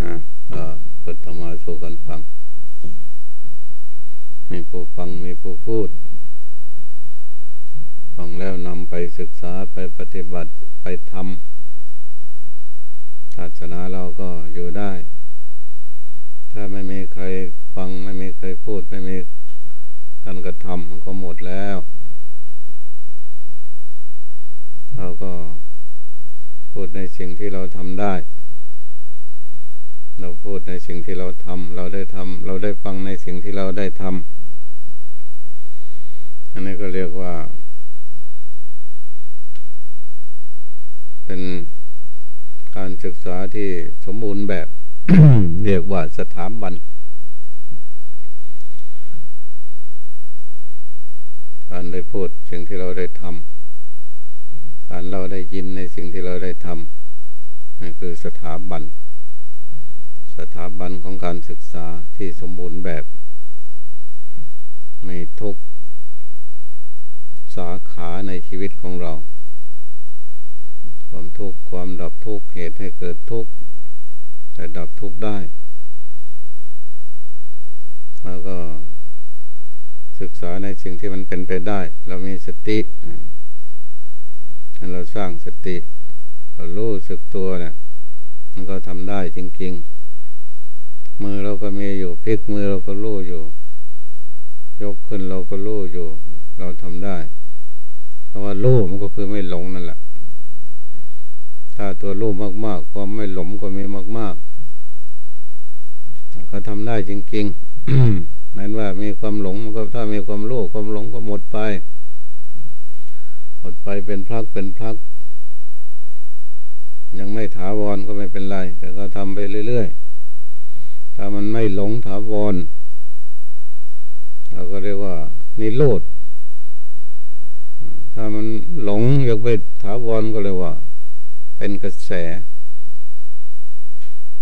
นะก็เปิดธรรมาสู่กันฟัง มีผู้ฟังมีผู้พูด ฟังแล้วนำไปศึกษาไปปฏิบัติไปทำศาสนาเราก็อยู่ได้ ถ้าไม่มีใครฟังไม่มีใครพูดไม่มีการกระทำมันก็หมดแล้ว เราก็พูดในสิ่งที่เราทำได้ เราพูดในสิ่งที่เราทำเราได้ทำเราได้ฟังในสิ่งที่เราได้ทำอันนี้ก็เรียกว่า เป็นการศึกษาที่สมบูรณ์แบบ เรียกว่าสถาบันการได้พูดสิ่งที่เราได้ทำการเราได้ยินในสิ่งที่เราได้ทำนั่นคือสถาบัน สถาบันของการศึกษาที่สมบูรณ์แบบไม่ทุกสาขาในชีวิตของเรา ความทุกข์ความดับทุกข์เหตุให้เกิดทุกข์แต่ดับทุกข์ได้แล้วก็ศึกษาในสิ่งที่มันเป็นไปได้ เรามีสติเราสร้างสติ เรารู้สึกตัวเนะี่ยมันก็ทำได้จริง ๆ มือเราก็มีอยู่พลิกมือเราก็รู้อยู่ ยกขึ้นเราก็รู้อยู่ เราทำได้เพราะว่ารู้มันก็คือไม่หลงนั่นแหละถ้าตัวรู้มากๆความไม่หลงก็มีมากๆเขาทำได้จริงๆนั้นว่ามีความหลงมันก็ถ้ามีความรู้ความหลงก็หมดไป หมดไปเป็นพักเป็นพักยังไม่ถาวรก็ไม่เป็นไร แต่ก็ทำไปเรื่อยๆ ถ้ามันไม่หลงถาวรเราก็เรียกว่านิโรธถ้ามันหลงอยากไปถาวรก็เลยว่า เป็นกระแส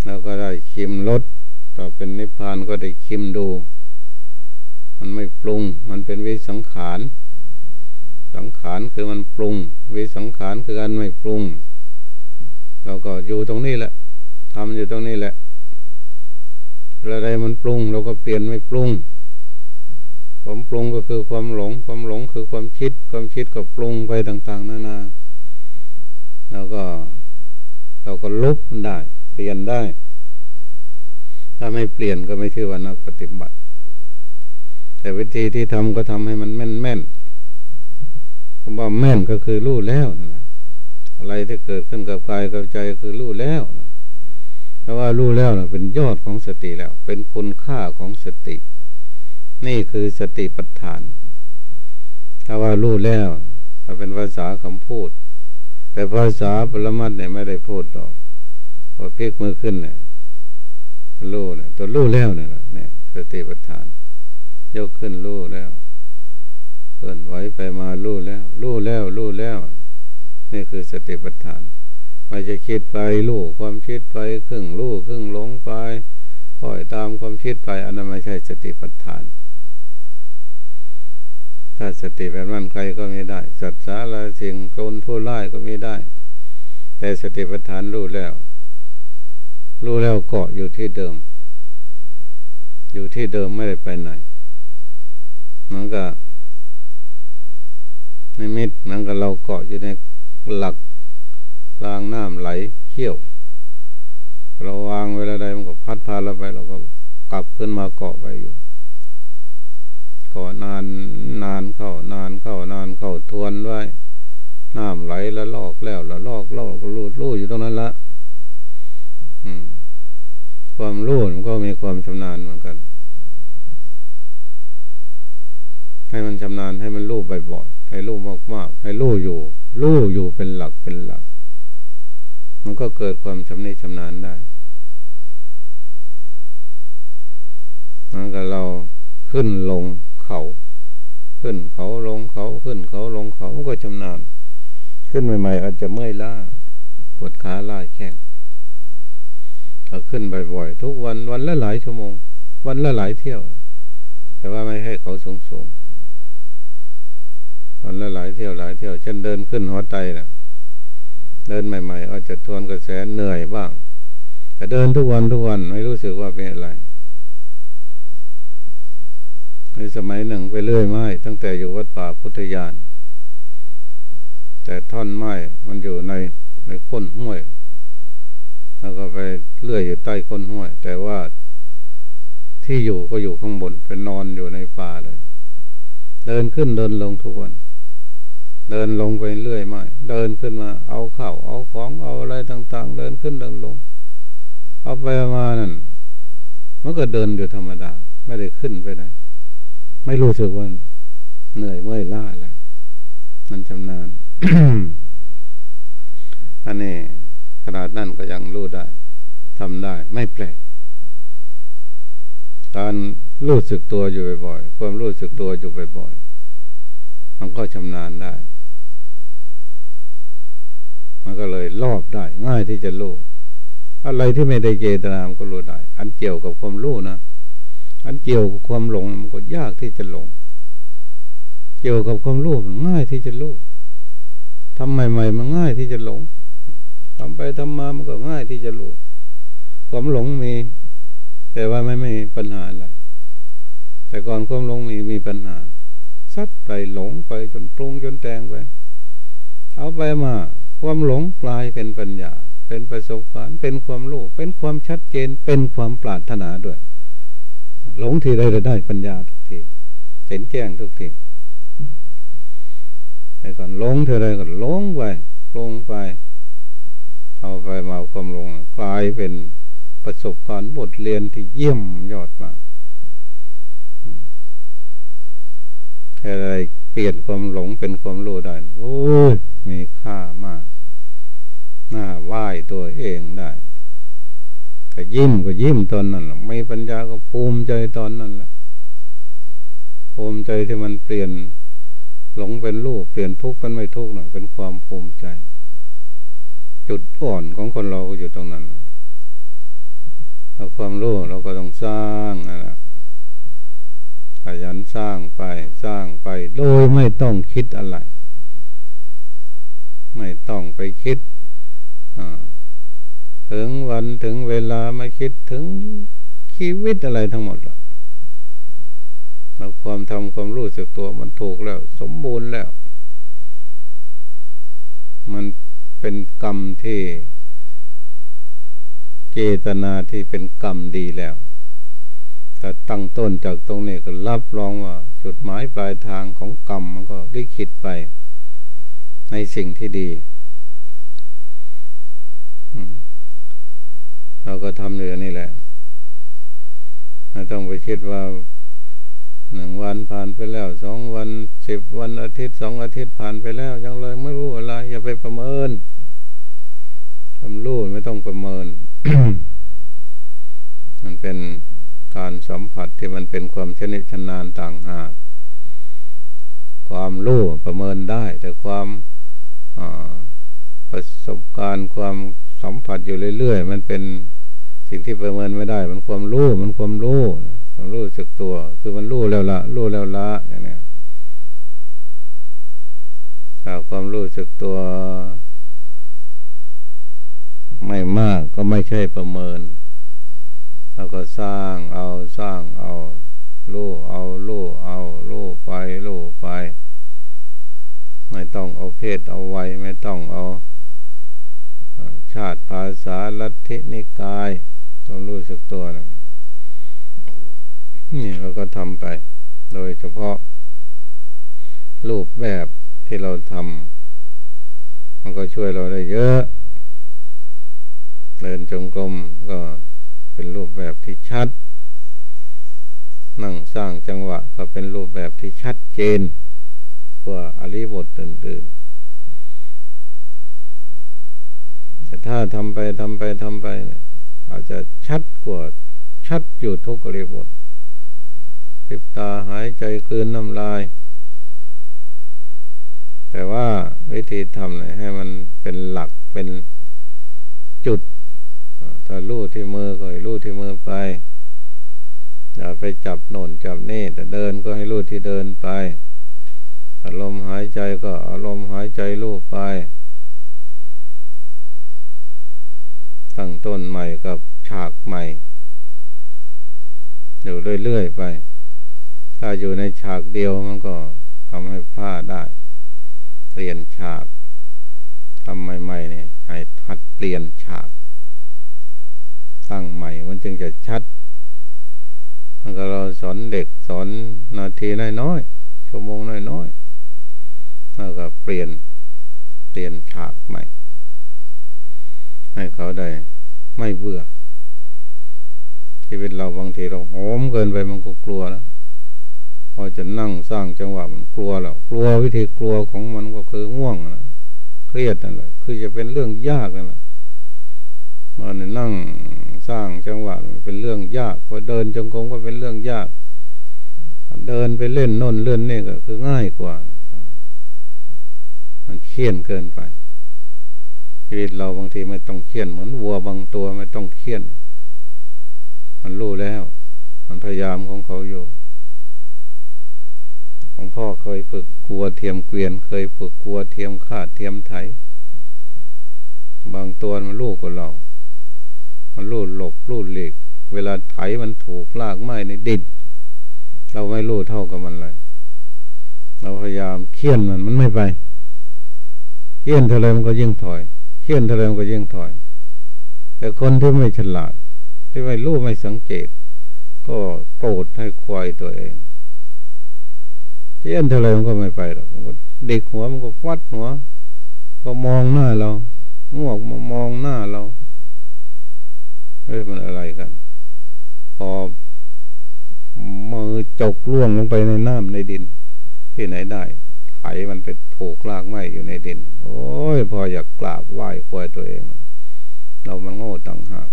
แล้วก็ได้ชิมรสต่อเป็นนิพพานก็ได้ชิมดู มันไม่ปรุง มันเป็นวิสังขาร สังขารคือมันปรุง วิสังขารคือการไม่ปรุง เราก็อยู่ตรงนี้แหละทำอยู่ตรงนี้แหละ อะไรมันปรุงเราก็เปลี่ยนไม่ปรุง ความปรุงก็คือความหลง ความหลงคือความคิด ความคิดก็ปรุงไปต่าง ๆนานาเราก็ เราก็ลบมันได้ เปลี่ยนได้ ถ้าไม่เปลี่ยนก็ไม่ชื่อว่านักปฏิบัติ แต่วิธีที่ทำก็ทำให้มันแม่นแม่นคำว่าแม่นก็คือรู้แล้วนะอะไรที่เกิดขึ้นกับกายกับใจคือรู้แล้วนะ เพราะว่ารู้แล้วนะเป็นยอดของสติแล้ว เป็นคุณค่าของสติ นี่คือสติปัฏฐาน ถ้าว่ารู้แล้วถ้าเป็นภาษาคำพูด แต่ภาษาปรมัตเนี่ยไม่ได้พูดหรอกพอพลิกมือขึ้นเนี่ยรู้เนี่ยตัวรู้แล้วเนี่ยเนี่ยสติปัฏฐาน ยกขึ้นรู้แล้วเคลื่อนไหวไปมาลู่แล้วลู่แล้วลู่แล้ว นี่คือสติปัฏฐาน ไม่จะคิดไปลู่ความคิดไปครึ่งลู่ครึ่งหลงไปปล่อยตามความคิดไปอันนั้นไม่ใช่สติปัฏฐาน ถ้าสติแบบนั้นใครก็ไม่ได้ สัตว์สาระสิ่งโกนผู้ไล่ก็ไม่ได้ แต่สติปัฏฐานรู้แล้ว รู้แล้วเกาะอยู่ที่เดิม อยู่ที่เดิมไม่ได้ไปไหนมันก็นิมิตนั่นก็เราเกาะอยู่ในหลัก กลางน้ำไหลเขี้ยว เราวางเวลาใดมันก็พัดพาเราไป เราก็กลับขึ้นมาเกาะไปอยู่เกาะนานนานเข้านานเข้านานเข้าทวนไว้น้ำไหลแล้วลอกแล้วล้วลอกลอกรูดรูดอยู่ตรงนั้นละความรู้มันก็มีความชำนาญเหมือนกัน ให้มันชำนาญให้มันรู้บ่อยๆให้รู้มากๆให้รู้อยู่รู้อยู่เป็นหลักเป็นหลัก มันก็เกิดความชำนิชำนาญได้นั่นก็เราขึ้นลงเขา ขึ้นเขาลงเขาขึ้นเขาลงเขามันก็ชำนาญ ขึ้นใหม่ ๆ อาจจะเมื่อยล้าปวดขาล่าแข้งเราขึ้นบ่อยๆทุกวันวันละหลายชั่วโมง วันละหลายเที่ยว แต่ว่าไม่ให้เขาสูงสูงวันละหลายเที่ยวหลายเที่ยวเช่นเดินขึ้นหัวใจนะ่ะ เดินใหม่ ๆ อาจจะทวนกระแสเหนื่อยบ้าง แต่เดินทุกวันทุกวันไม่รู้สึกว่าเป็นอะไรในสมัยหนึ่งไปเลื่อยไม้ตั้งแต่อยู่วัดป่าพุทธยาน แต่ท่อนไม้มันอยู่ในในก้นห้วย แล้วก็ไปเลื่อยอยู่ใต้ก้นห้วย แต่ว่าที่อยู่ก็อยู่ข้างบนเป็นนอนอยู่ในป่าเลย เดินขึ้นเดินลงทุกวัน เดินลงไปเรื่อยไม้เดินขึ้นมา เอาข้าวเอาของเอาอะไรต่าง ๆ เดินขึ้นเดินลง เอาไปมานั่นมันก็เดินอยู่ธรรมดา ไม่ได้ขึ้นไปไหนไม่รู้สึกว่าเหนื่อยเมื่อยล้าแล้วมันชำนาญอันนี้ขนาดนั้นก็ยังรู้ได้ทำได้ ไม่แปลก การรู้สึกตัวอยู่บ่อยๆความรู้สึกตัวอยู่บ่อยๆมันก็ชำนาญได้ มันก็เลยรอบได้ ง่ายที่จะรู้อะไรที่ไม่ได้เจตนามก็รู้ได้ อันเกี่ยวกับความรู้นะ อันเกี่ยวกับความหลงมันก็ยากที่จะหลง เกี่ยวกับความรู้มันง่ายที่จะรู้ทำใหม่ๆมันง่ายที่จะหลงทำไปทำมามันก็ง่ายที่จะรู้ ความหลงมี แต่ว่าไม่ไม่มีปัญหาอะไร แต่ก่อนความหลงมีมีปัญหา ซัดไปหลงไปจนปรุงจนแต่งไป เอาไปมา ความหลงกลายเป็นปัญญา เป็นประสบการณ์ เป็นความรู้ เป็นความชัดเจน เป็นความปรารถนาด้วย หลงทีใดจะได้ปัญญาทุกที เห็นแจ้งทุกทีไอ้ก่อนหลงทีใดก็หลงไปลงไป เอาไปมาความหลงกลายเป็นประสบการณ์บทเรียนที่เยี่ยมยอดมาก อะไรเปลี่ยนความหลงเป็นความรู้ได้ โอ้ย มีค่ามากน่าไหว้ตัวเองได้ก็ยิ้มก็ยิ้มตอนนั้นไม่ปัญญาก็ภูมิใจตอนนั้นแหละภูมิใจที่มันเปลี่ยนหลงเป็นรูปเปลี่ยนทุกข์เป็นไม่ทุกข์หน่อยเป็นความภูมิใจ จุดอ่อนของคนเราก็อยู่ตรงนั้นเราความรู้เราก็ต้องสร้างนะ ขยันสร้างไปสร้างไปโดยไม่ต้องคิดอะไร ไม่ต้องไปคิดถึงวันถึงเวลาไม่คิดถึงชีวิตอะไรทั้งหมดหรอกเราความทำความรู้สึกตัวมันถูกแล้ว สมบูรณ์แล้ว มันเป็นกรรมที่เจตนาที่เป็นกรรมดีแล้ว แต่ตั้งต้นจากตรงนี้ก็รับรองว่า จุดหมายปลายทางของกรรมมันก็ได้คิดไป ในสิ่งที่ดีเราก็ทำอยู่นี่แหละไม่ต้องไปคิดว่าหนึ่งวันผ่านไปแล้วสองวันสิบวันอาทิตย์สองอาทิตย์ผ่านไปแล้ว ยังเลยไม่รู้อะไร อย่าไปประเมินทำรู้ไม่ต้องประเมิน มันเป็น การสัมผัสที่มันเป็นความชนิดชนานต่างหาก ความรู้ประเมินได้ แต่ความประสบการณ์ความสัมผัสอยู่เรื่อยๆ มันเป็นสิ่งที่ประเมินไม่ได้ มันความรู้มันความรู้ความรู้สึกตัว คือมันรู้แล้วละรู้แล้วละอย่างนี้ถ้าความรู้สึกตัว ไม่มากก็ไม่ใช่ประเมิน เราก็สร้างเอาสร้างเอารู้เอารู้เอารู้ไปรู้ไป ไม่ต้องเอาเพศเอาไว้ไม่ต้องเอาชาติภาษาลัทธินิกาย ต้องรู้สึกตัวนะนี่เราก็ทำไป โดยเฉพาะ รูปแบบที่เราทำมันก็ช่วยเราได้เยอะ เดินจงกรมก็ เป็นรูปแบบที่ชัด นั่งสร้างจังหวะก็เป็นรูปแบบที่ชัดเจนกว่าอริบทอื่นๆแต่ถ้าทำไปทำไปทำไปเนี่ยอาจจะชัดกว่าชัดอยู่ทุกอริบทปิบตาหายใจคืนน้ำลาย แต่ว่าวิธีทำเนี่ยให้มันเป็นหลักเป็นจุด ถ้าลู่ที่มือก็ให้ลู่ที่มือไปอย่าไปจับโน่นจับนี่แต่เดินก็ให้ลู่ที่เดินไปอารมณ์หายใจก็อารมณ์หายใจลู่ไป ตั้งต้นใหม่กับชากใหม่อยู่เรื่อยๆไป ถ้าอยู่ในฉากเดียวมันก็ทำให้พลาดได้ เปลี่ยนฉากทำใหม่ๆเนี่ยให้หัดเปลี่ยนฉาก ตั้งใหม่ มันจึงจะชัดมันก็เราสอนเด็กสอนนาทีน้อยๆชั่วโมงน้อยๆแล้วก็เปลี่ยนเปลี่ยนฉากใหม่ ให้เขาได้ไม่เบื่อชีวิตเราบางทีเราหอมเกินไปมันก็กลัวนะพอจะนั่งสร้างจังหวะมันกลัวแล้วกลัววิธีกลัวของมันก็คือง่วงนะเครียดนั่นแหละคือจะเป็นเรื่องยากนั่นแหละมันนั่ง สร้างจังหวะมันเป็นเรื่องยากพอเดินจงกรมก็เป็นเรื่องยาก เดินไปเล่นน่นเลื่อนนี่ก็คือง่ายกว่ามันเคี่ยนเกินไปชีวิตเราบางทีไม่ต้องเคี่ยนเหมือนวัวบางตัวไม่ต้องเคี่ยน มันรู้แล้ว มันพยายามของเขาอยู่ของพ่อเคยฝึกกลัวเทียมเกวียน เคยฝึกกลัวเทียมขาดเทียมไถ บางตัวมันลูกกว่าเรา มันลูดหลบลูดเหลีกเวลาไถมันถูกลากไม้ในดินเราไม่รู้เท่ากับมันเลย เราพยายามเคี่ยนมันมันไม่ไปเคี่ยนเท่าไรมันก็ยิ่งถอยเคี่ยนเท่าไรมันก็ยิ่งถอย แต่คนที่ไม่ฉลาด ที่ไม่รู้ไม่สังเกต ก็โกรธให้ควายตัวเองเคี่ยนเท่าไรมันก็ไม่ไปหรอกมันก็เด็กหัวมันก็ฟัดหัว ก็มองหน้าเรางวกมามองหน้าเรา เฮ้ยมันอะไรกัน พอมือจกล่วงลงไปในน้ำในดิน ที่ไหนได้ไถมันเป็นถูกลากไม้อยู่ในดิน โอ้ย พออยากกราบไหว้ควายตัวเอง เรามันโง่ต่างหาก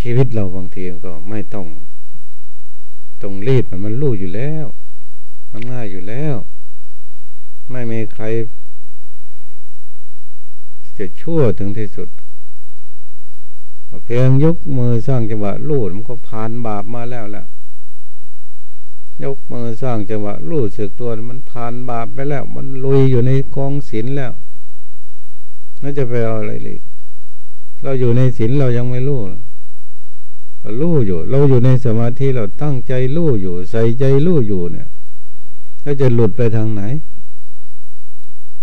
ชีวิตเราบางทีก็ไม่ต้องตรงรีบมันมันรู้อยู่แล้ว มันง่ายอยู่แล้ว ไม่มีใคร จะชั่วถึงที่สุด เพียงยกมือสร้างจังหวะลูดมันก็ผ่านบาปมาแล้วแหละยกมือสร้างจังหวะรู้สึกตัวมันผ่านบาปไปแล้ว มันลุยอยู่ในกองศีลแล้วน่าจะไปเอาอะไรเลยเราอยู่ในศีลเรายังไม่รู้เรารู้อยู่ เราอยู่ในสมาธิเราตั้งใจรู้อยู่ ใส่ใจรู้อยู่เนี่ยแล้วจะหลุดไปทางไหน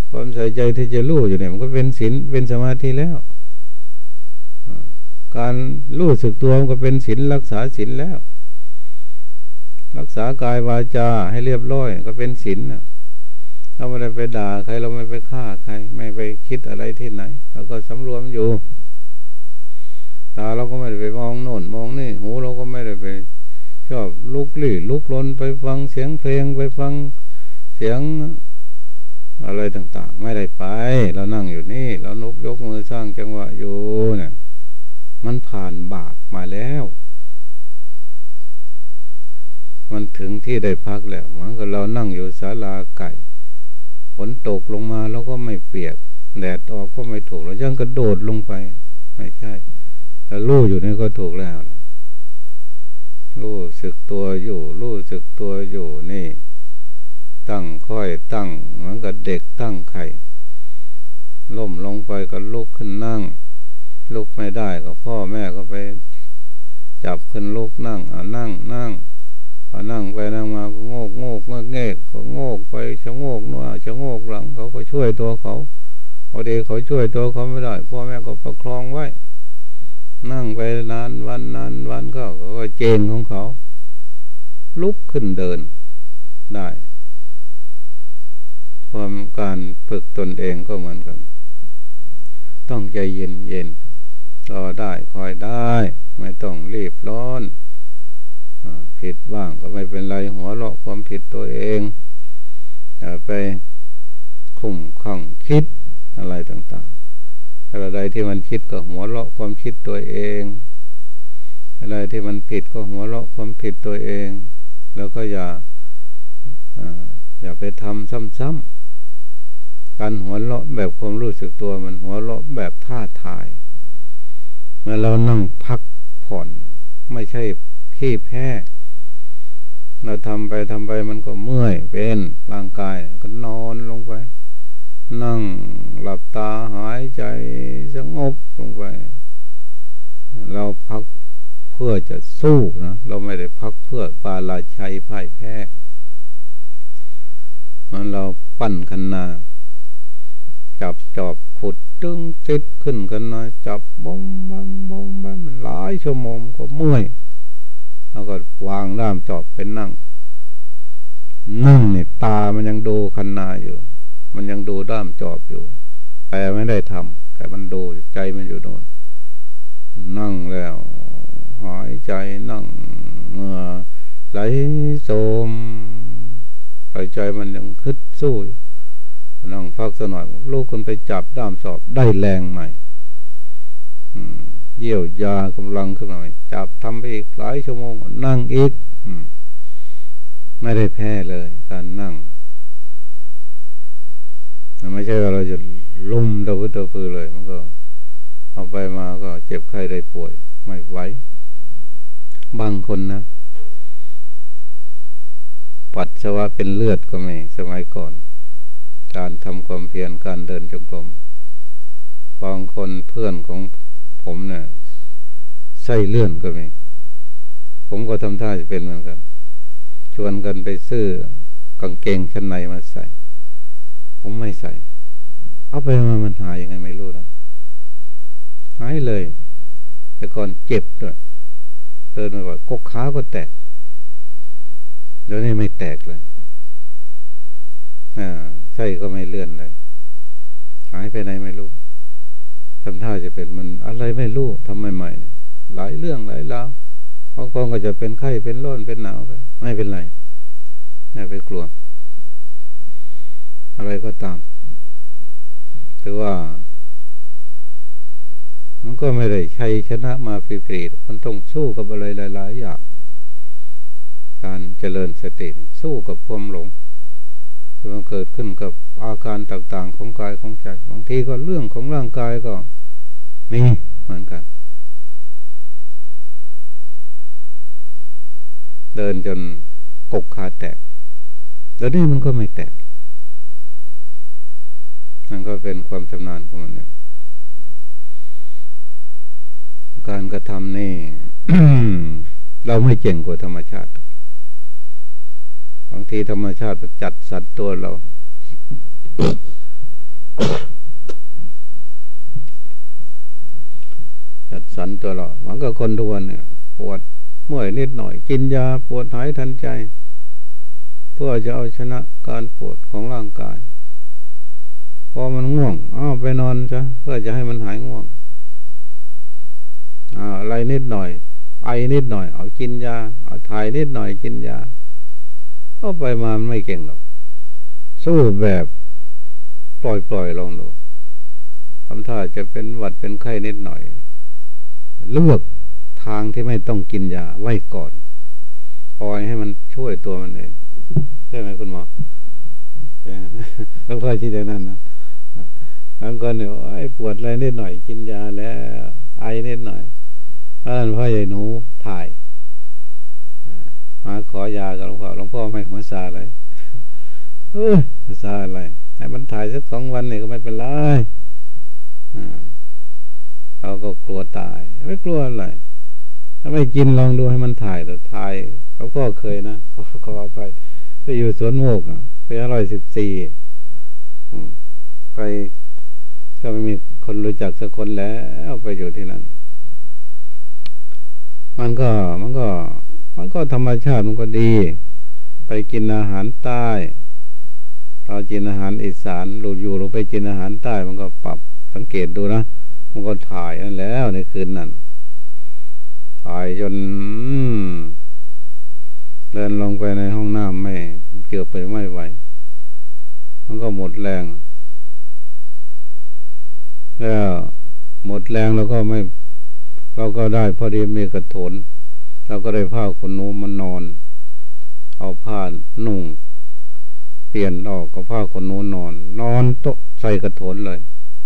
ความใส่ใจที่จะรู้อยู่เนี่ย มันก็เป็นศีลเป็นสมาธิแล้ว การรู้สึกตัวมันก็เป็นศีลรักษาศีลแล้ว รักษากายวาจาให้เรียบร้อยก็เป็นศีลนะเราไม่ได้ไปด่าใครเราไม่ไปฆ่าใคร ไม่ไปคิดอะไรที่ไหนเราก็สำรวมอยู่ตาเราก็ไม่ได้ไปมองโน่นมองนี่หูเราก็ไม่ได้ไป ชอบลุกลี้ลุกลนไปฟังเสียงเพลงไปฟังเสียงอะไรต่าง ๆ ไม่ได้ไป เรานั่งอยู่นี่ เรานกยกมือสร้างจังหวะอยู่เนี่ย มันผ่านบาปมาแล้ว มันถึงที่ได้พักแล้วเหมือนกับเรานั่งอยู่ศาลาไก่ฝนตกลงมาแล้วก็ไม่เปียก แดดออกก็ไม่ถูกเรายังกระโดดลงไป ไม่ใช่แต่ลู่อยู่นี่ก็ถูกแล้วนะลู่สึกตัวอยู่ลู่สึกตัวอยู่นี่ ตั้งค่อยตั้งเหมือนกับเด็กตั้งไข่ล่มลงไปก็ลุกขึ้นนั่ง ลุกไม่ได้ก็พ่อแม่ก็ไป จับขึ้นลุกนั่งอ่านั่งนั่งพอนั่งไปนั่งมาก็โงกโงกเงกเงกก็โงกไปชะโงกหน้าชะโงกหลังเขาก็ช่วยตัวเขาพอดีเขาช่วยตัวเขาไม่ได้พ่อแม่ก็ประคองไว้ นั่งไปนานวันนานวันก็เขาก็เจงของเขา ลุกขึ้นเดินได้ ความการฝึกตนเองก็เหมือนกัน ต้องใจเย็นเย็น รอได้คอยได้ ไม่ต้องรีบร้อนผิดบ้างก็ไม่เป็นไรหัวเราะความผิดตัวเองอย่าไปคุ้มข้องคิดอะไรต่างๆ อะไรที่มันคิดก็หัวเราะความคิดตัวเอง อะไรที่มันผิดก็หัวเราะความผิดตัวเอง แล้วก็อย่าอย่าไปทำซ้ำๆการหัวเราะแบบความรู้สึกตัวมันหัวเราะแบบท่าทาย มื่อเรานั่งพักผ่อน ไม่ใช่ขี้แพ้ เราทำไปทำไปมันก็เมื่อยเป็นร่างกายก็นอนลงไป นั่งหลับตาหายใจสงบลงไป เราพักเพื่อจะสู้นะเราไม่ได้พักเพื่อปาลาชัยพ่ายแพ้มันเราปั้นคันนา จับจอบขุดตึงซิดขึ้นกันนะจับบมบัมบมบัมมันหลายชั่วโมงก็เมื่อยแล้วก็วางด้ามจอบเป็นนั่ง นั่งเนี่ยตามันยังดูคันนาอยู่ มันยังดูด้ามจอบอยู่ แต่ไม่ได้ทำแต่มันดูใจมันอยู่โน่นนั่งแล้ว หายใจนั่งเงื่อไหลโสมหายใจมันยังคึดสู้อยู่ นั่งพักสักหน่อยลูกคนไปจับด้ามสอบได้แรงใหม่เยี่ยวยากำลังขึ้นมาจับทำไปอีกหลายชั่วโมง นั่งอีกไม่ได้แพ้เลย การนั่งมันไม่ใช่ว่าเราจะลุ่มตะพื้นตะพือเลย มันก็ เอาไปมาก็เจ็บไข้ได้ป่วย ไม่ไหวบางคนนะ ปัสสาวะเป็นเลือดก็ไม่สมัยก่อน การทำความเพียรการเดินจงกรมบางคนเพื่อนของผมเนะี่ยไส้เลื่อนก็มี ผมก็ทำท่าจะเป็นเหมือนกัน ชวนกันไปซื้อกางเกงชั้นในมาใส่ ผมไม่ใส่ เอาไปมามันหายยังไงไม่รู้นะหายเลย แต่ก่อนเจ็บด้วยเดินไปว่ากกขาก็แตกเดี๋ยวนี้ไม่แตกเลยอ่า ใช่ก็ไม่เลื่อนเลยหายไปไหนไม่รู้ทำท่าจะเป็นมันอะไรไม่รู้ทำใหม่ๆเนี่ยหลายเรื่องหลายราวบางคนก็จะเป็นไข้เป็นร้อนเป็นหนาวไปไม่เป็นไรไม่ไปกลัว อะไรก็ตามถือว่า มันก็ไม่ได้ใช้ชนะมาฟรีๆมันต้องสู้กับอะไรหลาย ๆ อย่าง การเจริญสติสู้กับความหลง มันเกิดขึ้นกับอาการต่างๆของกายของใจบางทีก็เรื่องของร่างกายก็มีเหมือนกัน เดินจนกกขาแตกแล้วนี่มันก็ไม่แตกนั่นก็เป็นความชำนาญของมันเนี่ยการกระทำนี่ เราไม่เจ๋งกว่าธรรมชาติ บางทีธรรมชาติจัดสัตว์ตัวเรา จัดสรรตัวเรามันก็คนทุกวันเนี่ย ปวดเมื่อยนิดหน่อย กินยาปวดหายทันใจ เพื่อจะเอาชนะการปวดของร่างกาย พอมันง่วงอ้าวไปนอนจ้ะเพื่อจะให้มันหายง่วงอะไรนิดหน่อย ไอนิดหน่อย เอากินยา เอาถ่ายนิดหน่อยกินยา ก็ไปมาไม่เก่งหรอก สู้แบบปล่อยปล่อยลองดูทำท่าจะเป็นหวัดเป็นไข้นิดหน่อย เลือกทางที่ไม่ต้องกินยาไว้ก่อนปล่อยให้มันช่วยตัวมันเองใช่ไหมคุณหมอใช่แล้วพ่อคิดอย่างนั้นนะแล้วก็เนี่ยไอ้ปวดอะไรนิดหน่อยกินยาแล้ว ไอนิดหน่อยพระพ่อใหญ่หนูถ่าย มาขอยากับหลวงพ่อหลวงพ่อไม่หัวซาเลยเออซาอะไรให้มันถ่ายสักสองวันเนี่ยก็ไม่เป็นไรเราก็กลัวตาย ไม่กลัวอะไรถ้าไม่กินลองดูให้มันถ่ายแต่ถ่ายหลวงพ่อเคยนะขอขอไปไปอยู่สวนโมกอะไปอร่อยสิบสี่ไปก็ไม่มีคนรู้จักสักคนแล้วไปอยู่ที่นั่น มันก็มันก็ มันก็ธรรมชาติมันก็ดี ไปกินอาหารใต้เรากินอาหารอีสานเราอยู่เราไปกินอาหารใต้ มันก็ปรับสังเกตดูนะมันก็ถ่ายนั่นแล้วในคืนนั้นถ่ายจนเดินลงไปในห้องน้ำไม่เกือบไปไม่ไหวมันก็หมดแรง แล้วหมดแรงแล้วก็ไม่ เราก็ได้พอดีมีกระโถน เราก็ได้ผ้าขนหนูมันนอน เอาผ้านุ่ง เปลี่ยนออกกับผ้าขนหนูนอน นอนโต๊ะใส่กระโถนเลย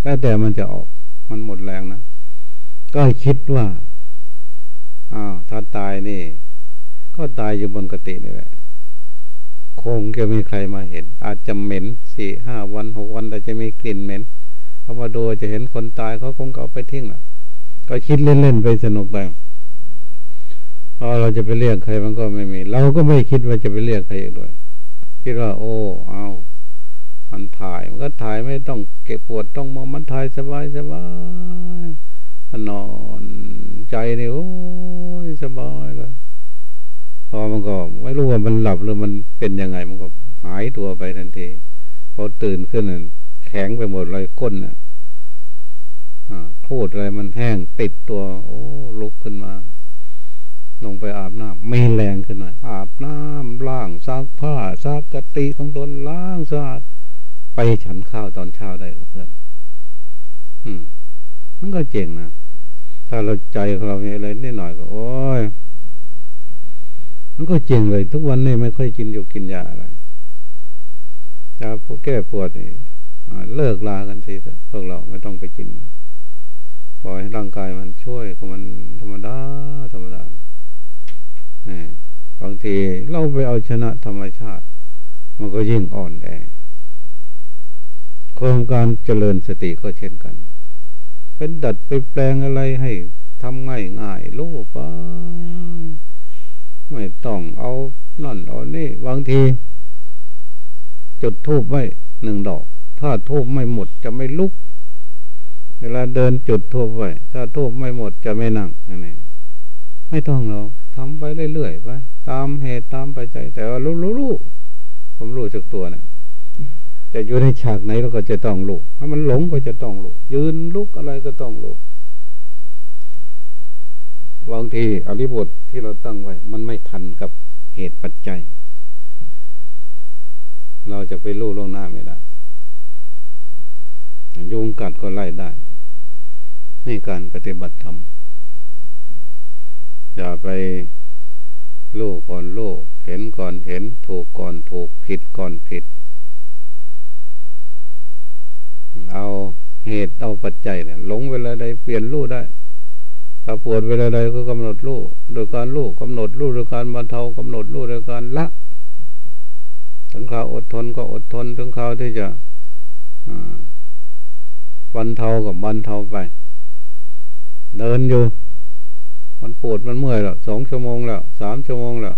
แล้วแต่มันจะออก มันหมดแรงนะก็คิดว่าอ้าวถ้าตายนี่ ก็ตายอยู่บนกตินี่แหละ คงจะมีใครมาเห็น อาจจะเหม็นสี่ห้าวันหกวันแต่จะมีกลิ่นเหม็นเขามาดูจะเห็นคนตายเขาคงเอาไปทิ้งแหละก็คิดเล่นๆไปสนุกไป พอเราจะไปเรียกใครมันก็ไม่มี เราก็ไม่คิดว่าจะไปเรียกใครอีกด้วยคิดว่า โอ้ เอามันถ่ายมันก็ถ่ายไม่ต้องเก็บปวดต้องมองมันถ่ายสบายสบายนอนใจนี่โอ้ยสบายเลยพอมันก็ไม่รู้ว่ามันหลับหรือมันเป็นยังไง มันก็หายตัวไปทันทีพอตื่นขึ้นแข็งไปหมดเลยก้นน่ะโคตรอะไรมันแห้งติดตัว โอ้ลุกขึ้นมา ลงไปอาบน้ำไม่แรงขึ้นหน่อยอาบน้ำล้างซักผ้าซักกติของตนล้างสะอาดไปฉันข้าวตอนเช้าได้เพื่อนอืม มันก็เจ๋งนะถ้าเราใจของเราอะไรนิดหน่อยก็โอ้ยมันก็เจริงเลย ทุกวันนี้ไม่ค่อยกินอยู่กินยาอะไรยาพวกแก้ปวดนี่เลิกลากันสิพวกเราไม่ต้องไปกินมันปล่อยให้ร่างกายมันช่วยก็มันธรรมดาธรรมดา บางทีเราไปเอาชนะธรรมชาติ มันก็ยิ่งอ่อนแอโครงการเจริญสติก็เช่นกัน เป็นดัดไปแปลงอะไรให้ทำง่ายง่ายรู้ไปไม่ต้องเอานั่นเอานี่บางที จุดทูบไว้หนึ่งดอก ถ้าทูบไม่หมดจะไม่ลุก เวลาเดินจุดทูบไว้ถ้าทูบไม่หมดจะไม่นั่งนี่ไม่ต้องหรอก ทำไปเรื่อยๆไปตามเหตุตามปัจจัย แต่ว่ารู้รู้ผมรู้จากตัวเนะจะอยู่ในฉากไหนเราก็จะต้องรู้ถ้ามันหลงก็จะต้องรู้ยืนลุกอะไรก็ต้องรู้บางทีอริบทที่เราตั้งไว้ มันไม่ทันกับเหตุปัจจัย เราจะไปรู้ล่วงหน้าไม่ได้ยุงกัดก็ไล่ได้ นี่การปฏิบัติธรรม อย่าไปรู้ก่อนรู้เห็นก่อนเห็นถูกก่อนถูกผิดก่อนผิด เอาเหตุเอาปัจจัยเนี่ยหลงเวลาใดเปลี่ยนรู้ได้ถ้าปวดเวลาใดก็กำหนดรู้โดยการรู้กำหนดรู้โดยการบรรเทากำหนดรู้โดยการละ ถึงคราวอดทนก็อดทนถึงคราวที่จะบรรเทากับบรรเทาไป เดินอยู่ มันปวดมันเมื่อยแล้วสองชั่วโมงแล้วสามชั่วโมงแล้ว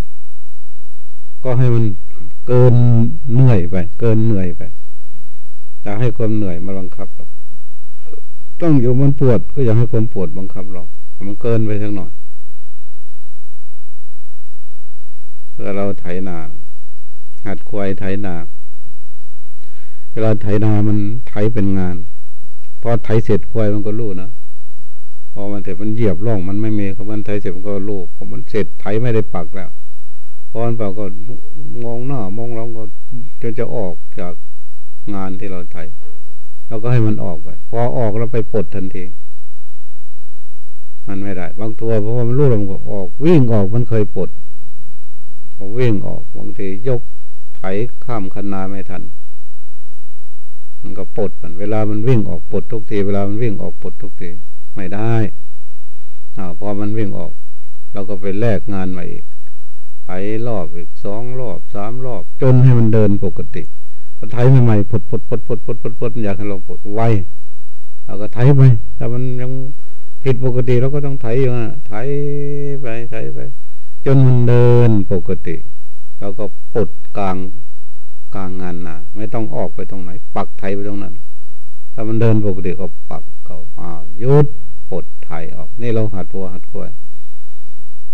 ก็ให้มันเกินเหนื่อยไป เกินเหนื่อยไปจะให้ความเหนื่อยมาบังคับเราต้องอยู่มันปวด ก็อยากให้ความปวดบังคับเรามันเกินไปสักหน่อยเพื่อเราไถนาหัดควายไถนาเวลาไถนามันไถเป็นงานพอไถเสร็จควายมันก็รู้นะ พอมันเสร็จมันเหยียบร่องมันไม่มีเขามันไถเสร็จมันก็รู้พอมันเสร็จไถไม่ได้ปักแล้วพอมันปักก็มองหน้ามองหลังก็จนจะออกจากงานที่เราไถเราก็ให้มันออกไป พอออกแล้วไปปลดทันทีมันไม่ได้ บางตัวเพราะว่ามันรู้ลมก็ออก วิ่งออกมันเคยปลดก็วิ่งออกบางทียกไถข้ามคันนาไม่ทัน มันก็ปลดมัน เวลามันวิ่งออกปลดทุกที เวลามันวิ่งออกปลดทุกที ไม่ได้อาพอมันวิ่งออก เราก็ไปแลกงานใหม่อีกไถรอบอีกสองรอบสามรอบ จนให้มันเดินปกติไถใหม่ๆปดปดปดปดปดปดปดอยากให้เราปดไวเราก็ไถไปแต่มันยังผิดปกติเราก็ต้องไถอยู่นะไถไปไถไป จนมันเดินปกติเราก็ปลดกลางกลางงานนาไม่ต้องออกไปตรงไหน ปักไถไปตรงนั้น ถ้ามันเดินปกติก็ปักเขาอ้าวยุดปลดไถออก นี่เราหัดตัวหัดกล้วย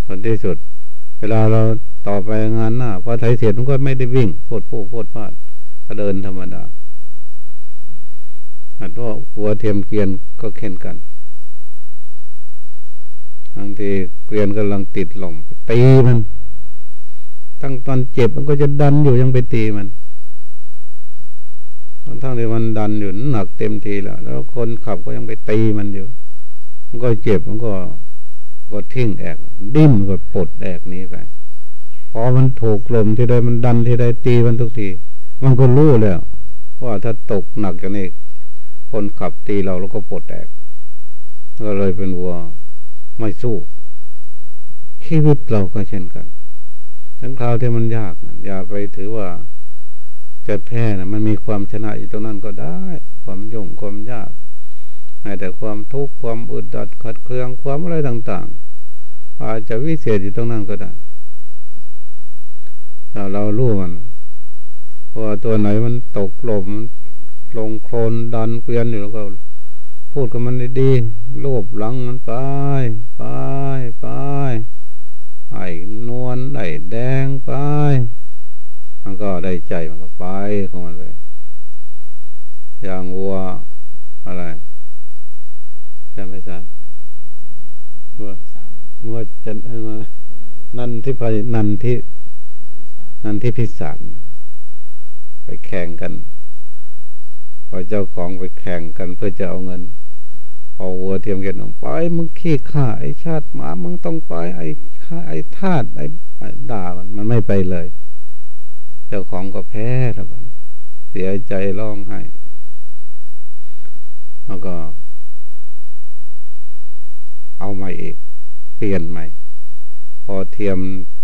ผลที่สุด เวลาเราต่อไปงานหน้าพอไถเสร็จมันก็ไม่ได้วิ่งโพดโพดโพดพลาดก็เดินธรรมดาหัดว่าหัวเทียมเกียนก็เข่นกันบางทีเกวียนกำลังติดหล่มตีมัน ตั้งตอนเจ็บมันก็จะดันอยู่ยังไปตีมัน ทั้งที่มันดันอยู่หนักเต็มทีแล้ว แล้วคนขับก็ยังไปตีมันอยู่ มันก็เจ็บมันก็ก็ทิ้งแอกดิ้นก็ปลดแอกนี้ไปพอมันถูกลมที่ใดมันดันที่ใดตีมันทุกที มันก็รู้แล้ว ว่าถ้าตกหนักอย่างนี้คนขับตีเราแล้วก็ปลดแอกก็เลยเป็นวัวไม่สู้ ชีวิตเราก็เช่นกัน ทั้งคราวที่มันยากนะอย่าไปถือว่า จะแพ้นะมันมีความชนะอยู่ตรงนั้นก็ได้ ความยุ่งความยากให้แต่ความทุกข์ความอึดอัดขัดเคืองความอะไรต่าง ๆ อาจจะวิเศษอยู่ตรงนั้นก็ได้ถ้าเรารู้มันพอตัวไหนมันตกลมลงโคลนดันเกวียนอยู่แล้วก็ พูดกับมันดีๆโลบหลังมันไปไปไปไอ้นวลไอ้แดงไป มันก็ได้ใจมันก็ไปของมันไปอย่างวัวอะไรจำไม่สารวัวงัวจันเออนันที่พนันที่นันที่พิสารไปแข่งกันพอเจ้าของไปแข่งกันเพื่อจะเอาเงินเอาวัวเทียมกันไปมึงขี้ข้าไอ้ชาติหมามึงต้องไปไอ้ข้าไอ้ทาตไอ้ด่ามันมันไม่ไปเลย เจ้าของก็แพ้แล้วันเสียใจร้องไห้แล้วก็ เอาใหม่อีก เปลี่ยนใหม่ พอเทียม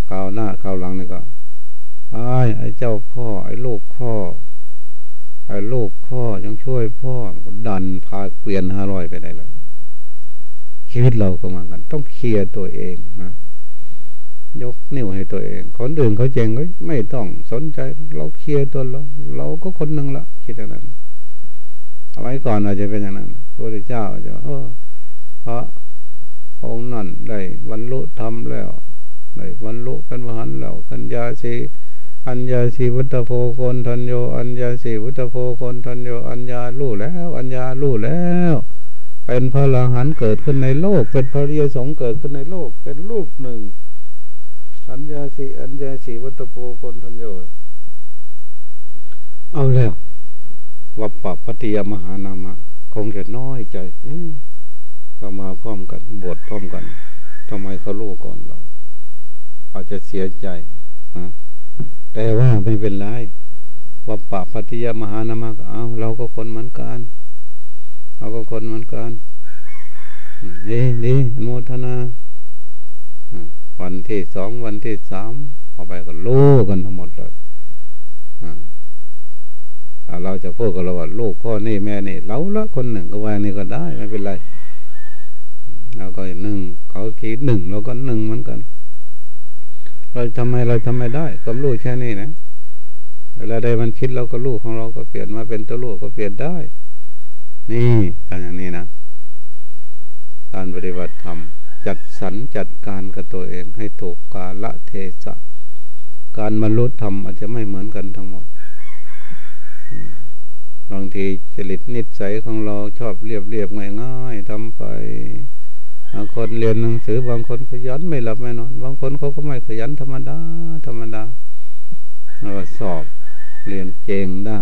คราวหน้าคราวหลังนี่ก็ไอ้ไอ้เจ้าพ่อ ไอ้ลูกพ่อ ไอ้ลูกพ่อยังช่วยพ่อดันพาเปลี่ยนห้าร้อยไปได้เลยชีวิตเราก็เหมือนกัน ต้องเคลียร์ตัวเองนะ ยกนิ้วให้ตัวเอง คนอื่นเขาเจงก็ไม่ต้องสนใจ เราเคลียร์ตัวเรา เราก็คนหนึ่งละคิดอย่างนั้นเอาไว้ก่อนอาจจะเป็นอย่างนั้นพระพุทธเจ้าจะเออพระองค์นั่นได้บรรลุธรรมแล้วได้บรรลุเป็นมหันแล้วกัญญาสีอัญญาสีวุตโพโกนทันโย อัญญาสีวุตโพโกนทันโย อัญญาลู่แล้ว อัญญาลู่แล้ว เป็นพระลหันเกิดขึ้นในโลก เป็นพระเรียสงเกิดขึ้นในโลก เป็นรูปหนึ่งาสีอัญญาสีวุตโพโกนทันโยเอาแล้ววัปปะปฏิยมหานามะ คงจะน้อยใจเรามาพร้อมกัน บวชพร้อมกันทำไมเขารู้ก่อนเรา อาจจะเสียใจนะแต่ว่าไม่เป็นไรวัปปะปฏิยมหานามะเอาเราก็คนเหมือนกันเราก็คนเหมือนกันนี่นี่อนุโมทนา วันที่สองวันที่สามออกไปก็รู้กันทั้งหมดเลยเราจะพูดกับเราว่าลูกพ่อนี่แม่นี่เราละคนหนึ่งก็ว่านี่ก็ได้ไม่เป็นไรเราก็หนึ่งเขาคิดหนึ่งเราก็หนึ่งเหมือนกัน เราทำไมเราทำไมได้ความรู้แค่นี้นะเวลาใดมันคิดเราก็รู้ของเราก็เปลี่ยนมาเป็นตัวรู้ก็เปลี่ยนได้ นี่การอย่างนี้นะ การปฏิบัติธรรม จัดสรรจัดการกับตัวเองให้ถูกกาละเทศะ การบรรลุธรรมอาจจะไม่เหมือนกันทั้งหมดบางทีจริตนิสัยของเราชอบเรียบเรียบง่ายๆทำไปบางคนเรียนหนังสือบางคนขยันไม่หลับไม่นอน บางคนเขาก็ไม่ขยันธรรมดา ธรรมดาแล้วสอบเรียนเจงได้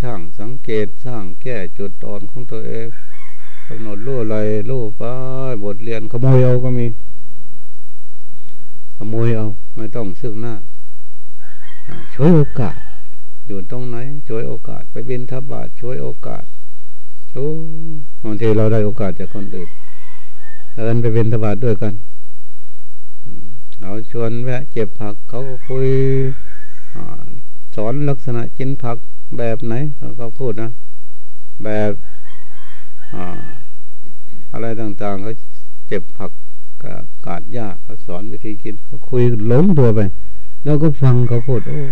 ช่างสังเกตสร้างแก้จุดอ่อนของตัวเอง กำหนดรู้อะไรรู้ไปบทเรียนขโมยเอาก็มี ขโมยเอา ไม่ต้องซึ่งหน้าช่วยโอกาส อยู่ตรงไหนช่วยโอกาส ไปบินทบาทช่วยโอกาสโอ้บางทีเราได้โอกาสจากคนอื่นเดินไปบินทบาทด้วยกันเราชวนแวะเจ็บผัก เขาก็คุยสอนลักษณะกินผักแบบไหนเขาก็พูดนะ แบบ อะไรต่างๆเขาเจ็บผักกาดหญ้าเขาสอนวิธีกินเขาคุยหลงตัวไป แล้วก็ฟังเขาพูดโอ้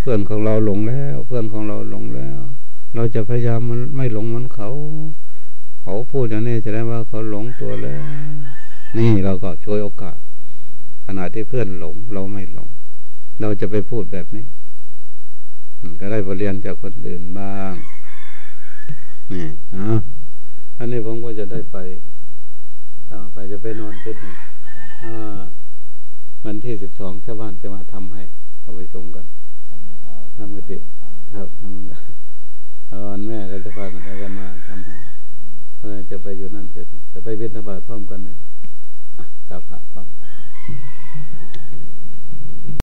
เพื่อนของเราหลงแล้ว เพื่อนของเราหลงแล้ว เราจะพยายามมันไม่หลงเหมือนเขา เขาพูดอย่างนี้แสดงว่าเขาหลงตัวแล้ว นี่เราก็ช่วยโอกาส ขณะที่เพื่อนหลง เราไม่หลง เราจะไปพูดแบบนี้ก็ได้บทเรียนจากคนอื่นบ้าง นี่อะ อันนี้ผมก็จะได้ไปไปจะไปนอนขึ้นนะวันที่สิบสองชาวบ้านจะมาทำให้เอาไปชมกันทำกติครับทำกันวันแม่ก็จะพากันมาทำให้จะไปอยู่นั่นเสร็จจะไปบิณฑบาตพร้อมกันเลยครับพระพร้อม